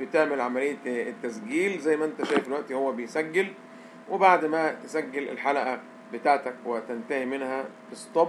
بتعمل عملية التسجيل زي ما انت شايف دلوقتي هو بيسجل وبعد ما تسجل الحلقة بتاعتك وتنتهي منها ستوب